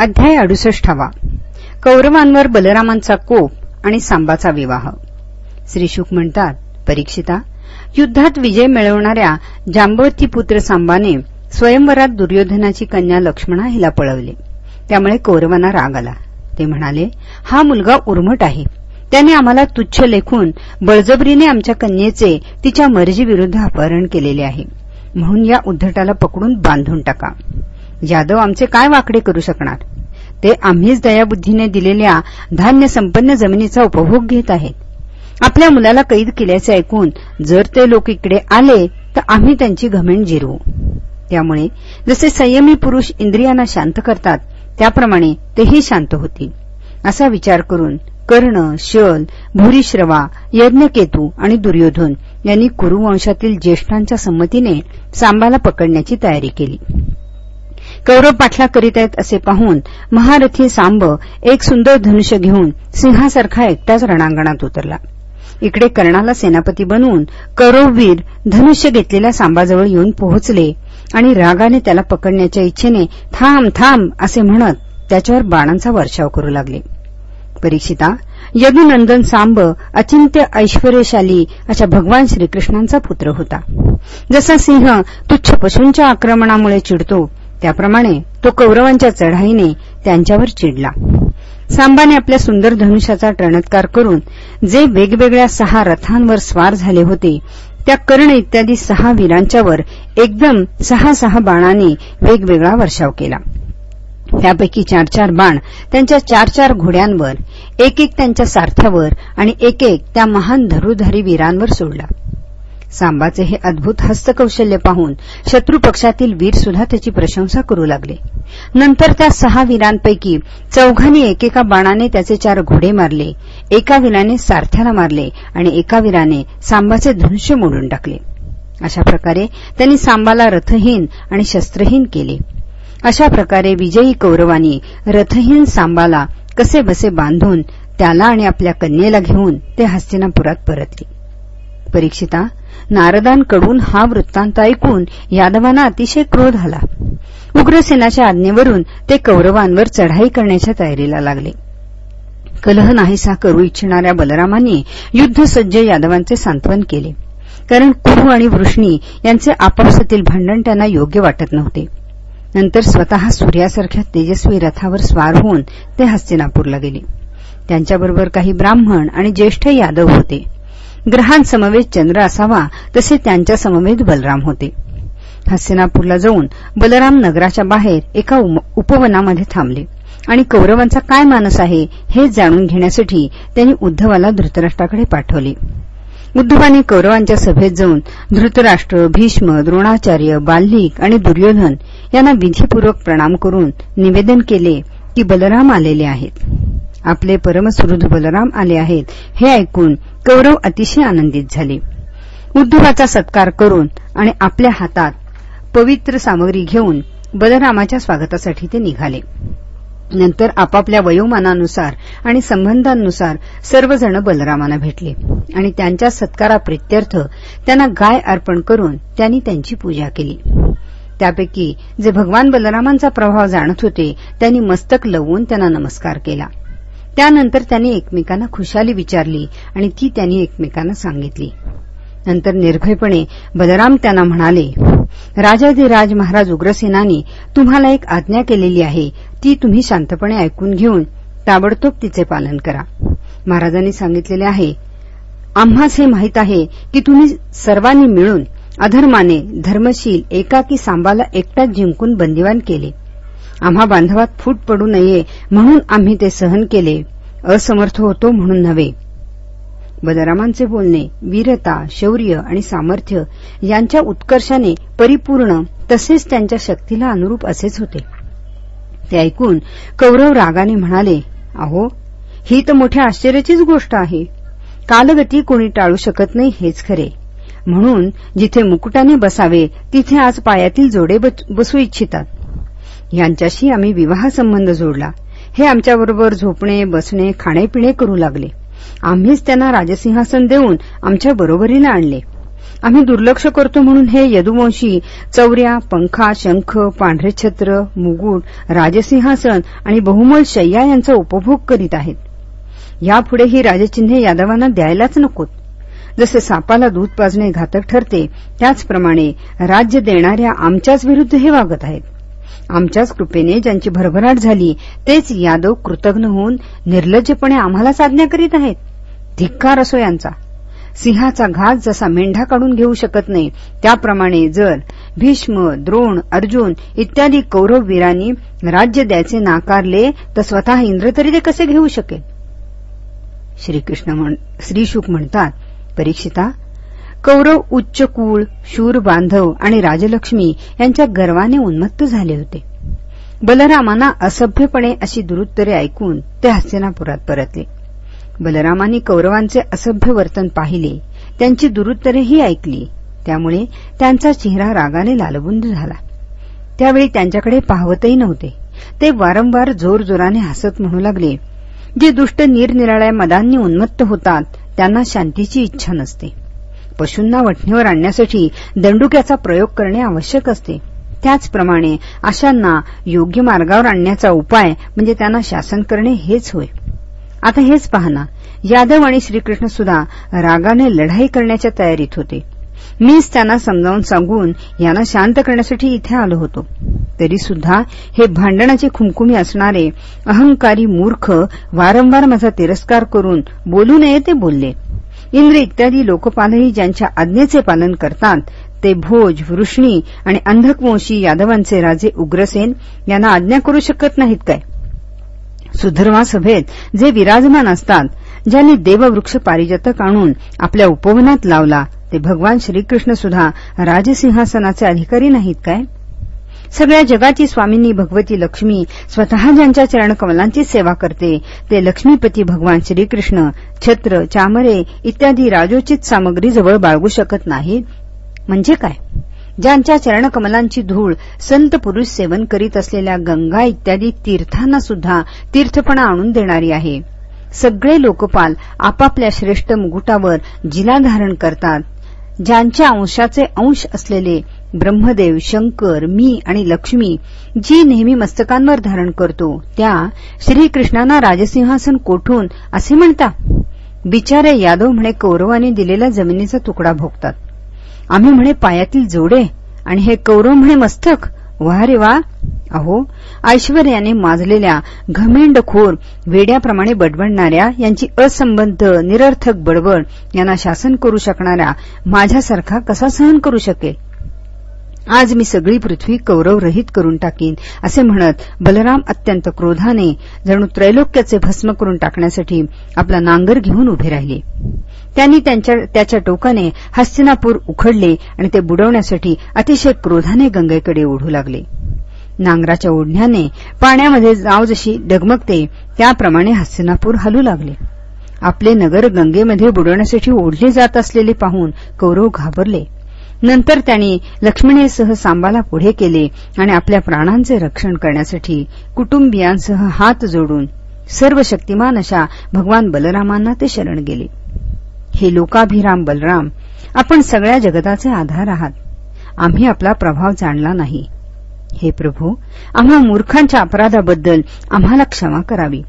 अध्याय अडुसष्टावा कौरवांवर बलरामांचा कोप आणि सांबाचा विवाह. श्रीशुक म्हणतात परीक्षिता युद्धात विजय मिळवणाऱ्या जांबवती पुत्र सांबाने स्वयंवरात दुर्योधनाची कन्या लक्ष्मणा हिला पळवले. त्यामुळे कौरवांना राग आला. ते म्हणाले हा मुलगा उर्मट आहे. त्याने आम्हाला तुच्छ लेखून बळजबरीने आमच्या कन्येचे तिच्या मर्जीविरुद्ध अपहरण केलेले आहे. म्हणून या उद्धटाला पकडून बांधून टाका. यादव आमचे काय वाकडे करू शकणार? ते आम्हीच दयाबुद्धीने दिलेल्या धान्य संपन्न जमिनीचा उपभोग घेत आहेत. आपल्या मुलाला कैद केल्याचे ऐकून जर ते लोक इकडे आले तर आम्ही त्यांची घमेंड जिरवू. त्यामुळे जसे संयमी पुरुष इंद्रियांना शांत करतात त्याप्रमाणे तेही शांत होतील. असा विचार करून कर्ण शल भूरिश्रवा यज्ञकेतू आणि दुर्योधन यांनी कुरुवंशातील ज्येष्ठांच्या संमतीने सांबाला पकडण्याची तयारी केली. कौरव पाठला करीत आहेत असे पाहून महारथी सांब एक सुंदर धनुष्य घेऊन सिंहासारखा एकटाच रणांगणात उतरला. इकडे कर्णाला सेनापती बनवून कौरववीर धनुष्य घेतलेल्या सांबाजवळ येऊन पोहोचले आणि रागाने त्याला पकडण्याच्या इच्छेने थांब थांब असे म्हणत त्याच्यावर बाणांचा वर्षाव करू लागले. परीक्षिता यदुनंदन सांब अचिंत्य ऐश्वर्यशाली अशा भगवान श्रीकृष्णांचा पुत्र होता. जसा सिंह तुच्छ पशूंच्या आक्रमणामुळे चिडतो त्याप्रमाणे तो कौरवांच्या चढाईने त्यांच्यावर चिडला. सांबाने आपल्या सुंदर धनुष्याचा टणत्कार करून जे वेगवेगळ्या सहा रथांवर स्वार झाले होते त्या कर्ण इत्यादी सहा वीरांच्यावर एकदम सहा सहा बाणांनी वेगवेगळा वर्षाव केला. त्यापैकी चार चार बाण त्यांच्या चार चार घोड्यांवर एक एक त्यांच्या सारथ्यावर आणि एक एक त्या महान धरुधारी वीरांवर सोडला. सांबाचे हे अद्भुत हस्तकौशल्य पाहून शत्रुपक्षातील वीर सुद्धा त्याची प्रशंसा करू लागले. नंतर त्या सहा वीरांपैकी चौघांनी एकेका बाणाने त्याचे चार घोडे मारले एका वीराने सारथ्याला मारले आणि एका वीराने सांबाचे धनुष्य मोडून टाकले. अशा प्रकारे त्यांनी सांबाला रथहीन आणि शस्त्रहीन केले. अशा प्रकारे विजयी कौरवांनी रथहीन सांबाला कसे बसे बांधून त्याला आणि आपल्या कन्येला घेऊन ते हस्तिनापुरात परतले. परीक्षिता नारदांकडून हा वृत्तांत ऐकून यादवांना अतिशय क्रोध आला. उग्रसेनाच्या आज्ञेवरून ते कौरवांवर चढाई करण्याच्या तयारीला लागले. कलह नाहीसा करू इच्छिणाऱ्या बलरामांनी युद्धसज्ज यादवांचे सांत्वन केले. कारण कुरु आणि वृष्णी यांचे आपापसातील भांडण त्यांना योग्य वाटत नव्हते. नंतर स्वतः सूर्यासारख्या तेजस्वी रथावर स्वार होऊन ते हस्तिनापूरला गेले. त्यांच्याबरोबर काही ब्राह्मण आणि ज्येष्ठ यादव होते. ग्रहांसमवेत चंद्र असावा तसे त्यांच्या समवेत बलराम होते. हस्तिनापूरला जाऊन बलराम नगराच्या बाहेर एका उपवनामध्ये थांबले. आणि कौरवांचा काय मानस आहे हे जाणून घेण्यासाठी त्यांनी उद्धवाला धृतराष्ट्राकडे पाठवले. उद्धवाने कौरवांच्या सभेत जाऊन धृतराष्ट्र भीष्म द्रोणाचार्य बाल्लिक आणि दुर्योधन यांना विधीपूर्वक प्रणाम करून निवेदन केले की बलराम आलेले आहेत. आपले परमसुहृद बलराम आले आहेत. हे ऐकून कौरव अतिशय आनंदित झाले. उद्धवाचा सत्कार करून आणि आपल्या हातात पवित्र सामग्री घेऊन बलरामाच्या स्वागतासाठी ते निघाले. नंतर आपापल्या वयोमानानुसार आणि संबंधांनुसार सर्वजण बलरामांना भेटले आणि त्यांच्या सत्काराप्रित्यर्थ त्यांना गाय अर्पण करून त्यांनी त्यांची पूजा केली. त्यापैकी जे भगवान बलरामांचा प्रभाव जाणत होते त्यांनी मस्तक लवून त्यांना नमस्कार केला. त्यानंतर त्यांनी एकमेकांना खुशाली विचारली आणि ती त्यांनी एकमेकांना सांगितली. नंतर निर्भयपणे बलराम त्यांना म्हणाले राजाधिराज महाराज उग्रसेनानी तुम्हाला एक आज्ञा केलेली आहे. ती तुम्ही शांतपणे ऐकून घेऊन ताबडतोब तिचे पालन करा. महाराजांनी सांगितलेले आहे आम्हास हे माहीत आहे की तुम्ही सर्वांनी मिळून अधर्माने धर्मशील एकाकी सांबाला एकटाच जिंकून बंदिवान केले. आम्हा बांधवात फूट पडू नये म्हणून आम्ही ते सहन केले. असमर्थ होतो म्हणून नव्हे. बलरामांचे बोलणे वीरता शौर्य आणि सामर्थ्य यांच्या उत्कर्षाने परिपूर्ण तसेच त्यांच्या शक्तीला अनुरूप असेच होते. ते ऐकून कौरव रागाने म्हणाले अहो ही तर मोठ्या आश्चर्याचीच गोष्ट आहे. कालगती कोणी टाळू शकत नाही हेच खरे. म्हणून जिथे मुकुटाने बसावे तिथे आज पायातील जोडे बसू इच्छितात. यांच्याशी आम्ही विवाह संबंध जोडला. हे आमच्याबरोबर झोपणे बसणे खाणेपिणे करू लागले. आम्हीच त्यांना राजसिंहासन देऊन आमच्या बरोबरीला आणले. आम्ही दुर्लक्ष करतो म्हणून हे यदुवंशी चौऱ्या पंखा शंख पांढरे छत्र मुगुट राजसिंहासन आणि बहुमल शय्या यांचा उपभोग करीत आहेत. यापुढे ही राजचिन्हे यादवांना द्यायलाच नकोत. जसे सापाला दूध पाजणे घातक ठरते त्याचप्रमाणे राज्य देणाऱ्या आमच्याच विरुद्ध हे वागत आहेत. आमच्याच कृपेने ज्यांची भरभराट झाली तेच यादव कृतज्ञ होऊन निर्लज्जपणे आम्हाला साधण्या करीत आहेत. धिक्कार असो यांचा. सिंहाचा घात जसा मेंढा काढून घेऊ शकत नाही त्याप्रमाणे जर भीष्म द्रोण अर्जुन इत्यादी कौरव वीरांनी राज्य द्यायचे नाकारले तर स्वतः इंद्र तरी ते कसे घेऊ शकेल? श्रीकृष्ण श्रीशुक म्हणतात परीक्षिता कौरव उच्च कुळ शूर बांधव आणि राजलक्ष्मी यांच्या गर्वाने उन्मत्त झाले होते. बलरामांना असभ्यपणे अशी दुरुत्तरे ऐकून ते हस्तिनापुरात परतले. बलरामांनी कौरवांचे असभ्य वर्तन पाहिले त्यांची दुरुत्तरेही ऐकली त्यामुळे त्यांचा चेहरा रागाने लालबुंद झाला. त्यावेळी त्यांच्याकडे पाहवतही नव्हते. ते वारंवार जोरजोराने हसत म्हणू लागले जे दुष्ट निरनिराळ्या मदांनी उन्मत्त होतात त्यांना शांतीची इच्छा नसते. पशूंना वठणीवर आणण्यासाठी दंडुक्याचा प्रयोग करणे आवश्यक असते. त्याचप्रमाणे अशांना योग्य मार्गावर आणण्याचा उपाय म्हणजे त्यांना शासन करणे हेच होय. आता हेच पाहना. यादव आणि श्रीकृष्ण सुद्धा रागाने लढाई करण्याच्या तयारीत होते. मीच त्यांना समजावून सांगून यांना शांत करण्यासाठी इथे आलो होतो. तरी सुद्धा हे भांडणाचे खुमखुमी असणारे अहंकारी मूर्ख वारंवार माझा तिरस्कार करून बोलू नये ते बोलले. इंद्र इत्यादी लोकपालही ज्यांच्या आज्ञेचे पालन करतात ते भोज वृष्णी आणि अंधकवंशी यादवांचे राजे उग्रसेन यांना आज्ञा करू शकत नाहीत काय? सुधर्वा सभेत जे विराजमान असतात ज्यांनी देववृक्ष पारिजातक आणून आपल्या उपवनात लावला ते भगवान श्रीकृष्ण सुद्धा राजसिंहासनाचे अधिकारी नाहीत काय? सगळ्या जगाची स्वामींनी भगवती लक्ष्मी स्वतः ज्यांच्या चरणकमलांची सेवा करते ते लक्ष्मीपती भगवान श्रीकृष्ण छत्र चामरे इत्यादी राजोचित सामग्री जवळ बाळगू शकत नाहीत. म्हणजे काय? ज्यांच्या चरणकमलांची धूळ संत पुरुष सेवन करीत असलेल्या गंगा इत्यादी तीर्थांना सुद्धा तीर्थपणा आणून देणारी आहे. सगळे लोकपाल आपापल्या श्रेष्ठ मुकुटावर जिला धारण करतात. ज्यांच्या अंशाचे अंश असलेले ब्रह्मदेव शंकर मी आणि लक्ष्मी जी नेहमी मस्तकांवर धारण करतो त्या श्रीकृष्णांना राजसिंहासन कोठून असे म्हणता बिचारे यादव म्हणे कौरवाने दिलेला जमिनीचा तुकडा भोगतात. आम्ही म्हणे पायातील जोडे आणि हे कौरव म्हणे मस्तक. वा रे वा अहो ऐश्वर्याने माजलेल्या घमेंडखोर वेड्याप्रमाणे बडबडणाऱ्या यांची असंबद्ध निरर्थक बडबड यांना शासन करू शकणाऱ्या माझ्यासारखा कसा सहन करू शकेल? आज मी सगळी पृथ्वी कौरवरहित करून टाकीन असे म्हणत बलराम अत्यंत क्रोधाने जणू त्रैलोक्याचे भस्म करून टाकण्यासाठी आपला नांगर घेऊन उभे राहिले. त्यांनी त्याच्या टोकाने हस्तिनापूर उखडले आणि ते बुडवण्यासाठी अतिशय क्रोधाने गंगेकडे ओढू लागले. नांगराच्या ओढण्याने पाण्यामध्ये जाव जशी डगमगते त्याप्रमाणे हस्तिनापूर हलू लागले. आपले नगर गंगेमध्ये बुडवण्यासाठी ओढले जात असलेले पाहून कौरव घाबरले. नंतर त्यांनी लक्ष्मणेसह सांबाला पुढे केले आणि आपल्या प्राणांचे रक्षण करण्यासाठी कुटुंबियांसह हात जोडून सर्व शक्तिमान अशा भगवान बलरामांना ते शरण गेले. हे लोकाभिराम बलराम आपण सगळ्या जगताचे आधार आहात. आम्ही आपला प्रभाव जाणला नाही. हे प्रभू आम्हा मूर्खांच्या अपराधाबद्दल आम्हाला क्षमा करावी.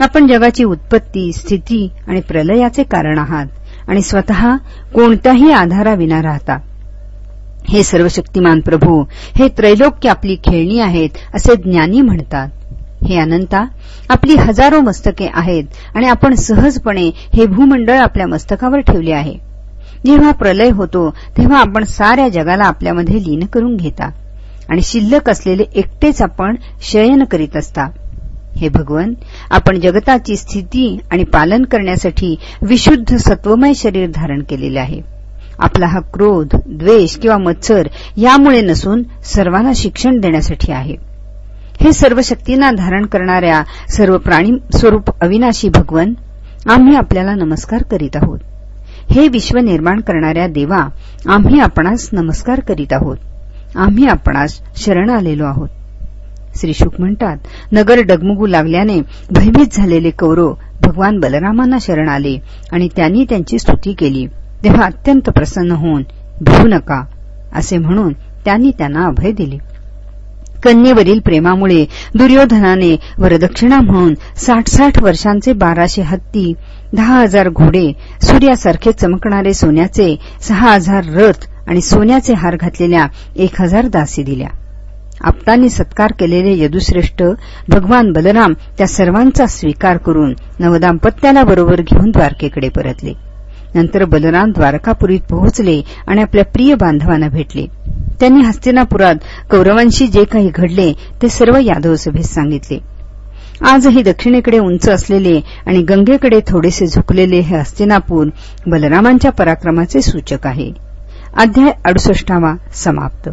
आपण जगाची उत्पत्ती स्थिती आणि प्रलयाचे कारण आहात आणि स्वतः कोणत्याही आधाराविना राहता. हे सर्वशक्तिमान प्रभू हे त्रैलोक्य आपली खेळणी आहेत असे ज्ञानी म्हणतात. हे अनंता आपली हजारो मस्तके आहेत आणि आपण सहजपणे हे भूमंडळ आपल्या मस्तकावर ठेवले आहे. जेव्हा प्रलय होतो तेव्हा आपण साऱ्या जगाला आपल्यामध्ये लीन करून घेता आणि शिल्लक असलेले एकटेच आपण शयन करीत असता. हे भगवन आपण जगताची स्थिती आणि पालन करण्यासाठी विशुद्ध सत्वमय शरीर धारण केलेले आहे. आपला हा क्रोध द्वेष किंवा मत्सर यामुळे नसून सर्वांना शिक्षण देण्यासाठी आहे. हे सर्व शक्तींना धारण करणाऱ्या सर्व प्राणी स्वरूप अविनाशी भगवन आम्ही आपल्याला नमस्कार करीत आहोत. हे विश्व निर्माण करणाऱ्या देवा आम्ही आपणास नमस्कार करीत आहोत. आम्ही आपणास शरण आलेलो आहोत. श्री शुक म्हणतात नगर डगमगू लागल्याने भयभीत झालेले कौरव भगवान बलरामांना शरण आले आणि त्यांनी त्यांची स्तुती केली. तेव्हा अत्यंत प्रसन्न होऊन भिवू नका असे म्हणून त्यांनी त्यांना अभय दिले. कन्येवरील प्रेमामुळे दुर्योधनाने वरदक्षिणा म्हणून साठ साठ वर्षांचे बाराशे हत्ती दहा हजार घोडे सूर्यासारखे चमकणारे सोन्याचे सहा हजार रथ आणि सोन्याचे हार घातलेल्या एक हजार दासी दिल्या. आप्तांनी सत्कार केलेले यदुश्रेष्ठ भगवान बलराम त्या सर्वांचा स्वीकार करून नवदाम्पत्याला बरोबर घेऊन द्वारकेकडे परतले. नंतर बलराम द्वारकापुरीत पोहोचले आणि आपल्या प्रिय बांधवांना भेटले. त्यांनी हस्तिनापुरात कौरवांशी जे काही घडले ते सर्व यादव सभेत सांगितले. आजही दक्षिणेकडे उंच असलेले आणि गंगेकडे थोडेसे झुकलेले हे हस्तिनापूर बलरामांच्या पराक्रमाचे सूचक आहे. अध्याय अडुसष्टावा समाप्त.